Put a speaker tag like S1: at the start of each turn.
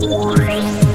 S1: Bye.